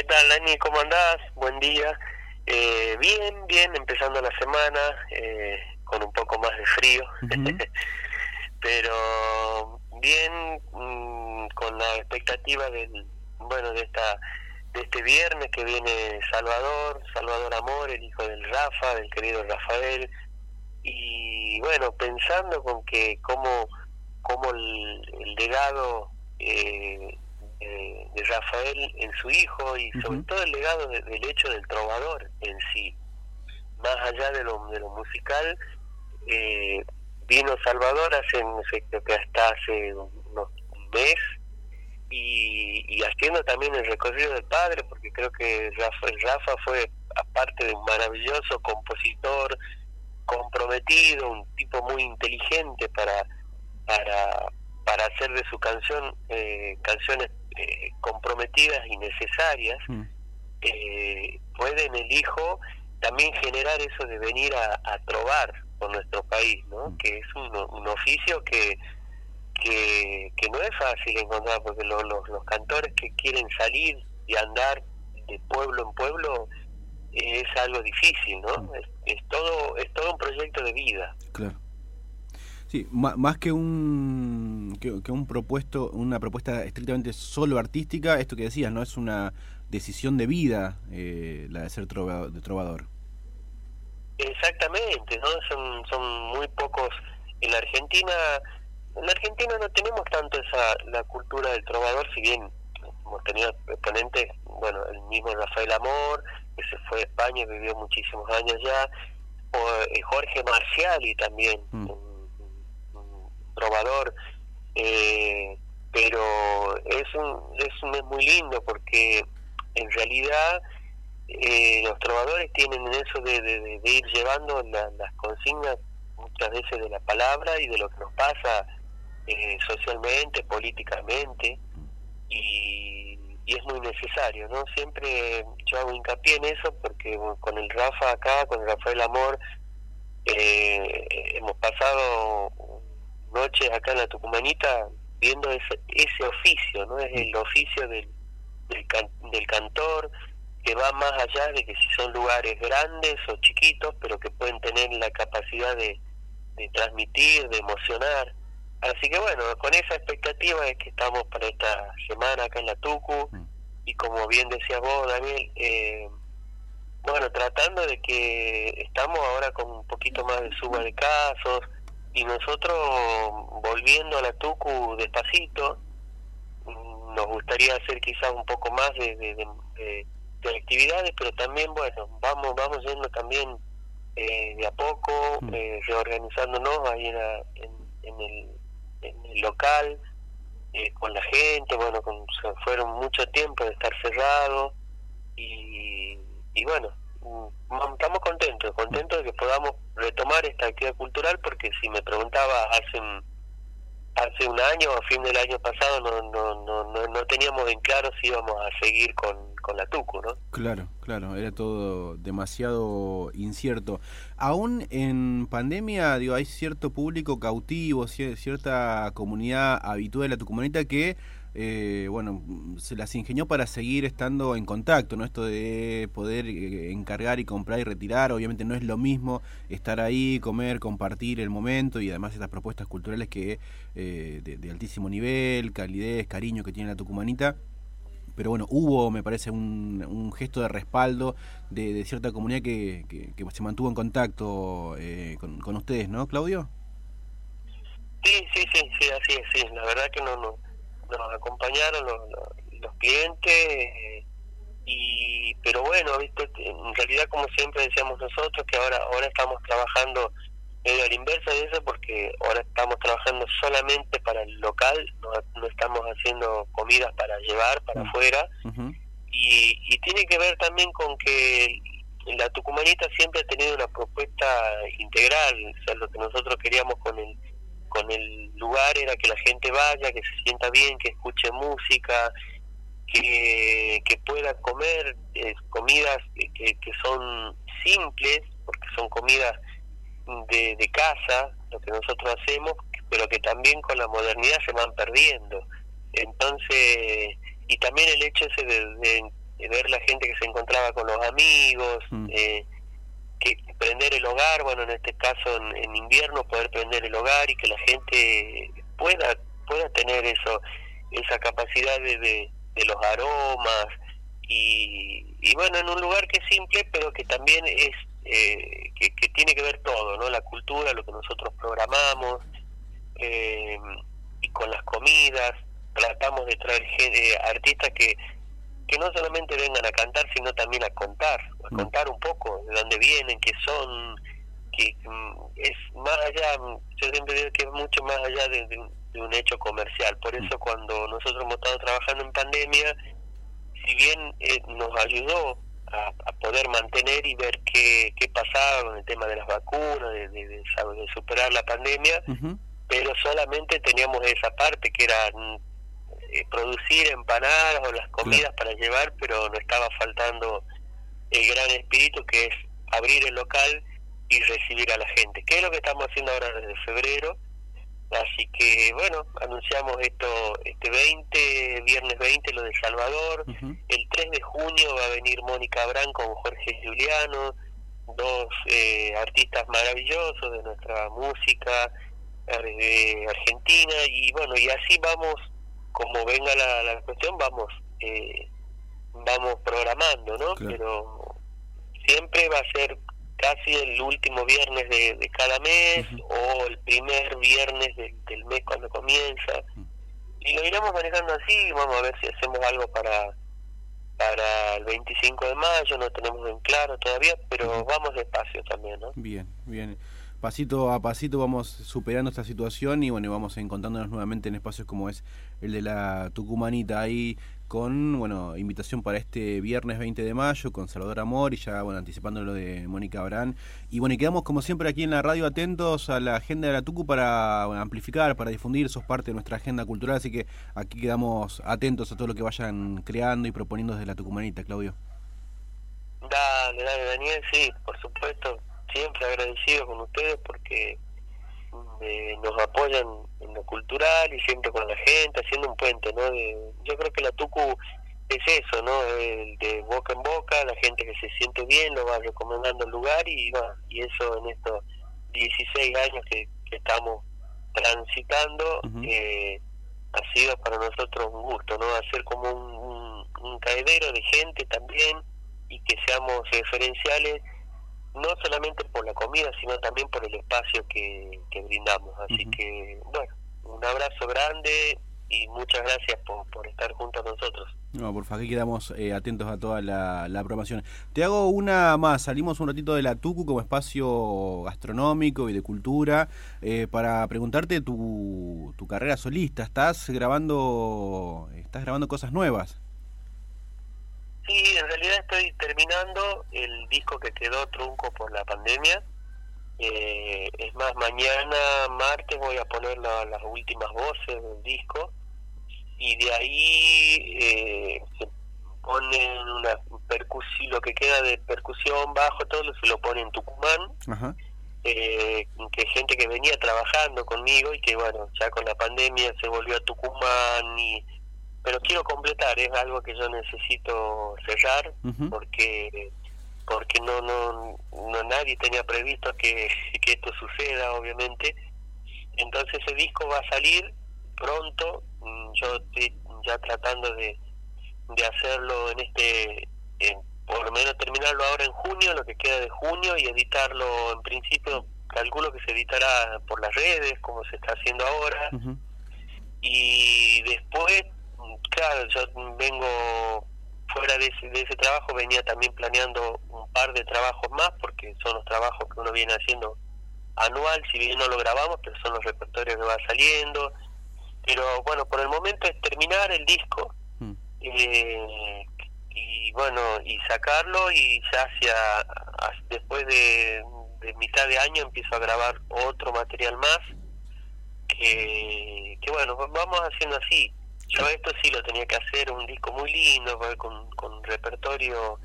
¿Qué tal, Dani? ¿Cómo andás? Buen día. Eh, bien, bien, empezando la semana eh, con un poco más de frío, pero bien mm, con la expectativa del, bueno, de esta de este viernes que viene Salvador, Salvador Amor, el hijo del Rafa, del querido Rafael, y bueno, pensando con que cómo, cómo el, legado eh, de, Rafael en su hijo y sobre todo el legado del hecho del trovador en sí, más allá de lo, de lo musical, eh, vino Salvador hace, sé, que hasta hace unos mes y, y haciendo también el recorrido del padre, porque creo que Rafa, Rafa fue, aparte de un maravilloso compositor, comprometido, un tipo muy inteligente para, para, para hacer de su canción eh, canciones eh, comprometidas y necesarias, mm. eh, puede en el hijo también generar eso de venir a, a trobar por nuestro país, ¿no? Mm. que es un, un oficio que, que, que, no es fácil encontrar, porque los, los cantores que quieren salir y andar de pueblo en pueblo, es algo difícil, ¿no? Mm. Es, todo es todo un proyecto de vida. Claro. Sí, más que un que, un propuesto una propuesta estrictamente solo artística, esto que decías, no es una decisión de vida eh, la de ser trovador, de trovador. Exactamente, ¿no? Son son muy pocos en la Argentina. En la Argentina no tenemos tanto esa la cultura del trovador, si bien hemos tenido exponentes, bueno, el mismo Rafael Amor, se fue a España, vivió muchísimos años ya, o eh, Jorge Marciali también, mm. Trovador, eh, pero es un, es un muy lindo porque en realidad eh, los trovadores tienen eso de, de, ir llevando las consignas muchas veces de la palabra y de lo que nos pasa socialmente, políticamente, y y es muy necesario, ¿no? Siempre yo hago hincapié en eso porque con el Rafa acá, con el Rafael Amor, eh, hemos pasado noches acá en la Tucumanita viendo ese, ese oficio, ¿no? Es el oficio del, del, cantor que va más allá de que si son lugares grandes o chiquitos, pero que pueden tener la capacidad de, de transmitir, de emocionar. Así que bueno, con esa expectativa es que estamos para esta semana acá en la Tucu mm. y como bien decías vos, Daniel, eh, bueno, tratando de que estamos ahora con un poquito más de suba de casos y nosotros volviendo a la Tucu despacito, nos gustaría hacer quizás un poco más de, de, actividades, pero también, bueno, vamos vamos yendo también eh, de a poco, mm. eh, reorganizándonos ahí en, en el en el local, eh, con la gente, bueno, con, fueron mucho tiempo de estar cerrado y, y bueno, estamos contentos, contentos de que podamos retomar esta actividad cultural porque si me preguntaba hace hace un año, a fin del año pasado, no, no, no, no, teníamos en claro si íbamos a seguir con, con la TUCU, ¿no? Claro, claro, era todo demasiado incierto. Aún en pandemia, digo, hay cierto público cautivo, cierta comunidad habitual de la tucumanita que eh, bueno, se las ingenió para seguir estando en contacto, ¿no? Esto de poder eh, encargar y comprar y retirar, obviamente no es lo mismo estar ahí, comer, compartir el momento y además estas propuestas culturales que eh, de, altísimo nivel, calidez, cariño que tiene la tucumanita. Pero bueno, hubo, me parece, un, gesto de respaldo de, cierta comunidad que, se mantuvo en contacto con, con ustedes, ¿no, Claudio? Sí, sí, sí, sí, así es, sí. La verdad que no, no nos acompañaron los, los, clientes y pero bueno ¿viste? en realidad como siempre decíamos nosotros que ahora ahora estamos trabajando medio a la inversa de eso porque ahora estamos trabajando solamente para el local no, estamos haciendo comidas para llevar para afuera y, y tiene que ver también con que la tucumanita siempre ha tenido una propuesta integral o sea lo que nosotros queríamos con el con el lugar era que la gente vaya, que se sienta bien, que escuche música, que, que pueda comer eh, comidas que, que son simples, porque son comidas de, de casa, lo que nosotros hacemos, pero que también con la modernidad se van perdiendo. Entonces, y también el hecho ese de, ver la gente que se encontraba con los amigos, Mm. eh, que prender el hogar, bueno, en este caso en, en invierno poder prender el hogar y que la gente pueda pueda tener eso esa capacidad de, de, los aromas y, y bueno, en un lugar que es simple, pero que también es eh, que, que tiene que ver todo, ¿no? La cultura, lo que nosotros programamos eh, y con las comidas tratamos de traer eh, artistas que que no solamente vengan a cantar, sino también a contar. Contar un poco de dónde vienen, qué son, que mm, es más allá, mm, yo siempre digo que es mucho más allá de, de un, de un hecho comercial. Por eso cuando nosotros hemos estado trabajando en pandemia, si bien eh, nos ayudó a, a poder mantener y ver qué, qué pasaba con el tema de las vacunas, de, de, de superar la pandemia, pero solamente teníamos esa parte que era mm, eh, producir empanadas o las comidas para llevar, pero nos estaba faltando el gran espíritu que es abrir el local y recibir a la gente, que es lo que estamos haciendo ahora desde febrero. Así que bueno, anunciamos esto este 20, viernes 20 lo de Salvador, el 3 de junio va a venir Mónica Abrán con Jorge Juliano, dos eh, artistas maravillosos de nuestra música eh, argentina y bueno, y así vamos, como venga la, la cuestión, vamos eh, vamos programando, ¿no? Claro. Pero siempre va a ser casi el último viernes de, de cada mes o el primer viernes del- del mes cuando comienza. Y lo iremos manejando así vamos a ver si hacemos algo para para el 25 de mayo no tenemos en claro todavía pero vamos despacio también no Bien, bien. Pasito a pasito vamos superando esta situación y bueno, vamos encontrándonos nuevamente en espacios como es el de la Tucumanita ahí con, bueno, invitación para este viernes 20 de mayo con Salvador Amor y ya, bueno, anticipando lo de Mónica Abrán. Y bueno, y quedamos como siempre aquí en la radio atentos a la agenda de la Tucu para amplificar, para difundir, sos parte de nuestra agenda cultural, así que aquí quedamos atentos a todo lo que vayan creando y proponiendo desde la Tucumanita, Claudio. Dale, dale, Daniel, sí, por supuesto, siempre agradecido con ustedes porque eh, nos apoyan en lo cultural y siempre con la gente, haciendo un puente, ¿no? De, yo creo que la Tucu es eso, ¿no? El de boca en boca, la gente que se siente bien lo va recomendando el lugar y va, y eso en estos 16 años que, que estamos transitando eh, ha sido para nosotros un gusto, ¿no? Hacer como un, un, un caedero de gente también y que seamos referenciales no solamente por la comida, sino también por el espacio que, que brindamos. Así que, bueno, un abrazo grande y muchas gracias por, por estar junto a nosotros. No, por favor, aquí quedamos eh, atentos a toda la, la programación. Te hago una más, salimos un ratito de la Tucu como espacio gastronómico y de cultura eh, para preguntarte tu, tu carrera solista. ¿Estás grabando, estás grabando cosas nuevas? Sí, en realidad estoy terminando el disco que quedó trunco por la pandemia. Eh, es más, mañana, martes, voy a poner la- las últimas voces del disco y de ahí eh, se ponen una percusión, lo que queda de percusión, bajo, todo se lo pone en Tucumán. Ajá. eh, que gente que venía trabajando conmigo y que bueno ya con la pandemia se volvió a Tucumán y pero quiero completar es algo que yo necesito cerrar porque porque no no, no nadie tenía previsto que, que esto suceda obviamente. Entonces ese disco va a salir pronto. Mm, yo estoy ya tratando de, de hacerlo en este en- por lo menos terminarlo ahora en junio lo que queda de junio y editarlo en principio. Calculo que se editará por las redes como se está haciendo ahora. Y después claro yo vengo fuera de ese, de ese trabajo venía también planeando un par de trabajos más porque son los trabajos que uno viene haciendo anual si bien no lo grabamos pero son los repertorios que va saliendo pero bueno por el momento es terminar el disco Mm. eh, y bueno y sacarlo y ya hacia hacia- después de, de mitad de año empiezo a grabar otro material más que, que bueno va- vamos haciendo así yo esto sí lo tenía que hacer un disco muy lindo con, con repertorio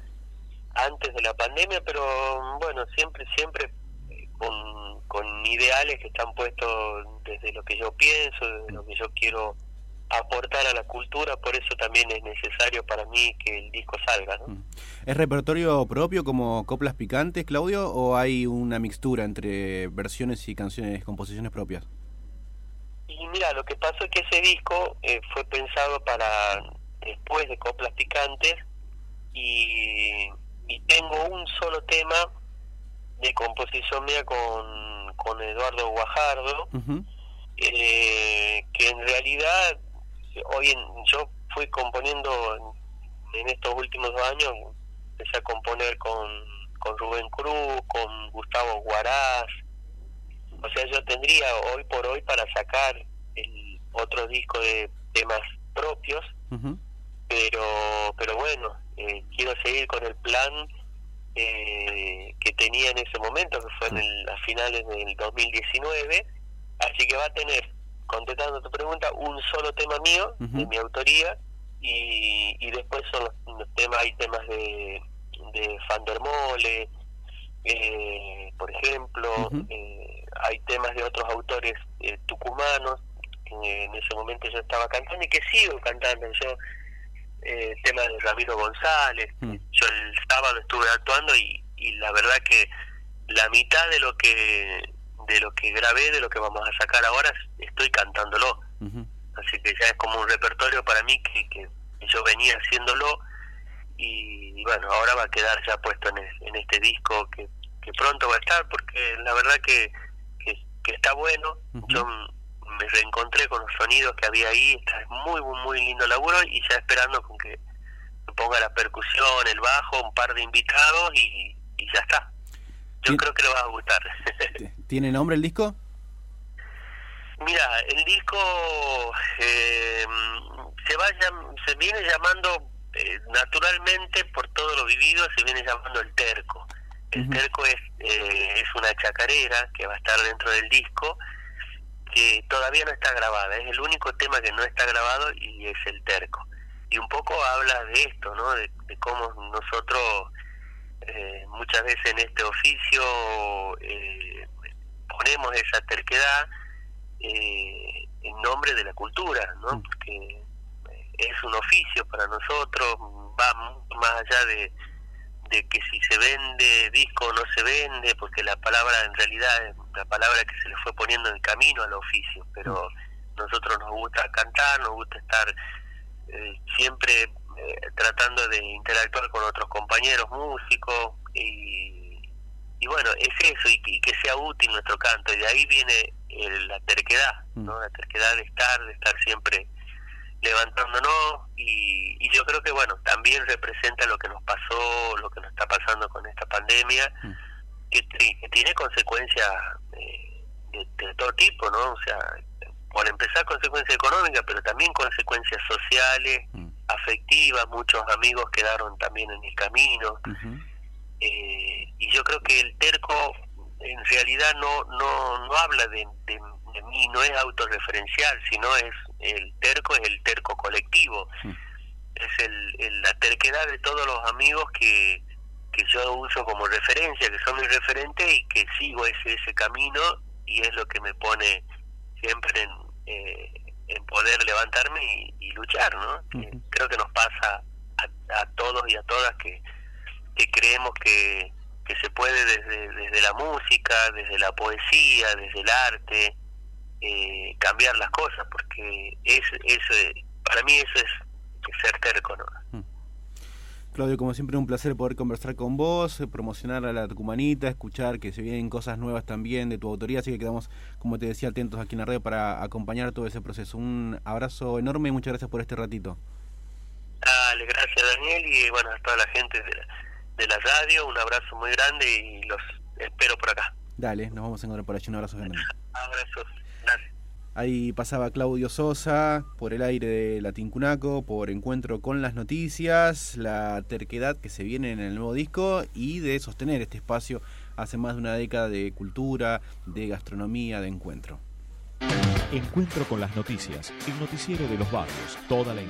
antes de la pandemia pero bueno siempre siempre eh, con, con ideales que están puestos desde lo que yo pienso desde lo que yo quiero aportar a la cultura, por eso también es necesario para mí que el disco salga. ¿no? Mm. ¿Es repertorio propio como coplas picantes, Claudio, o hay una mixtura entre versiones y canciones, composiciones propias? Y mira, lo que pasó es que ese disco eh, fue pensado para después de coplas picantes y, tengo un solo tema de composición mía con, con Eduardo Guajardo, eh, que en realidad hoy en, yo fui componiendo en, estos últimos años, empecé a componer con, con Rubén Cruz, con Gustavo Guaraz, o sea, yo tendría hoy por hoy para sacar el otro disco de temas propios, pero pero bueno, eh, quiero seguir con el plan eh, que tenía en ese momento, que fue en el, a finales del 2019, así que va a tener contestando tu pregunta, un solo tema mío, de mi autoría, y, y después son los, temas, hay temas de, de Fandermole, eh, por ejemplo, eh, hay temas de otros autores eh, tucumanos, que en ese momento yo estaba cantando y que sigo cantando, yo eh, temas de Ramiro González, yo el sábado estuve actuando y, y la verdad que la mitad de lo que de lo que grabé, de lo que vamos a sacar ahora, estoy cantándolo. Así que ya es como un repertorio para mí que, que yo venía haciéndolo y, bueno, ahora va a quedar ya puesto en, este disco que, que, pronto va a estar porque la verdad que, que, está bueno. Yo me reencontré con los sonidos que había ahí, está muy, muy, muy lindo laburo y ya esperando con que ponga la percusión, el bajo, un par de invitados y, y ya está. Yo creo que le va a gustar. ¿Tiene nombre el disco? Mira, el disco eh, se, va, se viene llamando eh, naturalmente por todo lo vivido, se viene llamando El Terco. El Terco es, eh, es una chacarera que va a estar dentro del disco que todavía no está grabada, es el único tema que no está grabado y es El Terco. Y un poco habla de esto, ¿no? de cómo nosotros eh, muchas veces en este oficio eh, ponemos esa terquedad eh, en nombre de la cultura, ¿no? Mm. Porque es un oficio para nosotros, va más allá de, de que si se vende disco o no se vende, porque la palabra en realidad es la palabra que se le fue poniendo en el camino al oficio, pero mm. nosotros nos gusta cantar, nos gusta estar siempre eh, tratando de interactuar con otros compañeros músicos y, y bueno, es eso, y, que sea útil nuestro canto, y de ahí viene la terquedad, ¿no? Mm. la terquedad de estar, de estar siempre levantándonos y, y, yo creo que bueno, también representa lo que nos pasó, lo que nos está pasando con esta pandemia, mm. que, tiene consecuencias eh, de, de, todo tipo, ¿no? O sea, por empezar consecuencias económicas, pero también consecuencias sociales, mm afectiva, muchos amigos quedaron también en el camino. eh, y yo creo que el terco en realidad no no, no habla de, de, mí, no es autorreferencial, sino es el terco, es el terco colectivo. Es el, la terquedad de todos los amigos que, que yo uso como referencia, que son mis referentes y que sigo ese, ese camino y es lo que me pone siempre en, eh, en poder levantarme y, luchar, ¿no? Creo que nos pasa a, todos y a todas que, que creemos que, que se puede desde, desde la música, desde la poesía, desde el arte, eh, cambiar las cosas, porque es, es, para mí eso es ser terco, ¿no? Claudio, como siempre, un placer poder conversar con vos, eh, promocionar a la Tucumanita, escuchar que se vienen cosas nuevas también de tu autoría, así que quedamos, como te decía, atentos aquí en la red para acompañar todo ese proceso. Un abrazo enorme y muchas gracias por este ratito. Dale, gracias Daniel y bueno, a toda la gente de la, de la radio, un abrazo muy grande y los espero por acá. Dale, nos vamos a encontrar por allí, un abrazo grande. Abrazos, Ahí pasaba Claudio Sosa por el aire de Latincunaco, por encuentro con las noticias, la terquedad que se viene en el nuevo disco y de sostener este espacio hace más de una década de cultura, de gastronomía, de encuentro. Encuentro con las noticias, el noticiero de los barrios, toda la